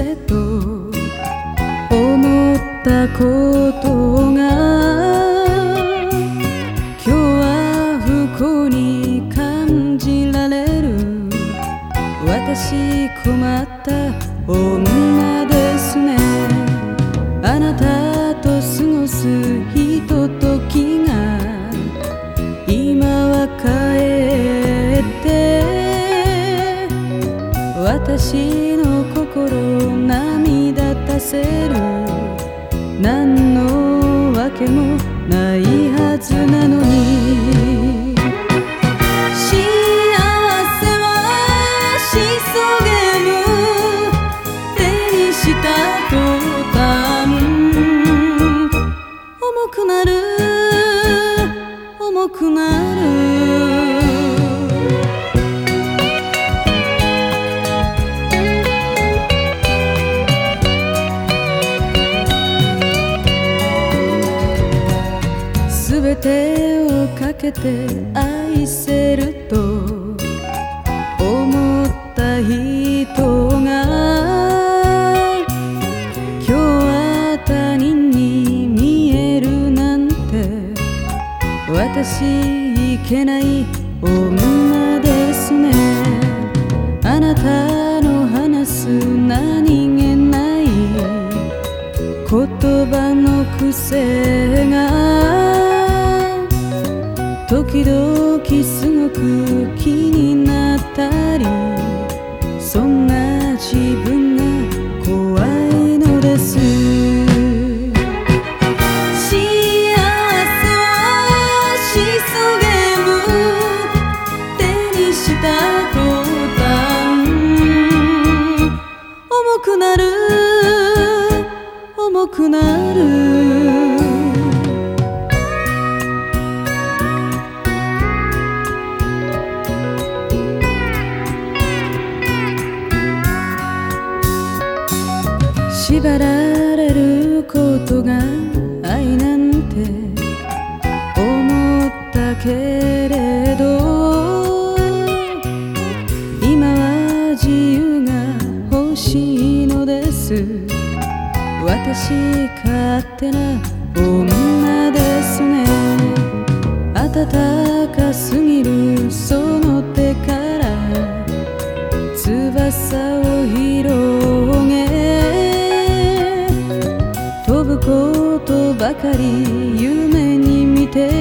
せと思ったことが今日は不幸に感じられる。私困った女ですね。あなたと過ごすひとときが今は帰って。私のせる。何のわけもないはずなのに。幸せはしそげむ。手にした途端。重くなる。重くなる。けて愛せると思った人が今日は他人に見えるなんて私いけない女ですね。あなたの話す何気ない言葉の癖が時々すごく気になったりそんな自分が怖いのです。幸せはしそげむ。手にした途端。重くなる。重くなる。縛られることが愛なんて思ったけれど今は自由が欲しいのです。私勝手な女ですね。暖かすぎるその手から翼を広かり夢に見て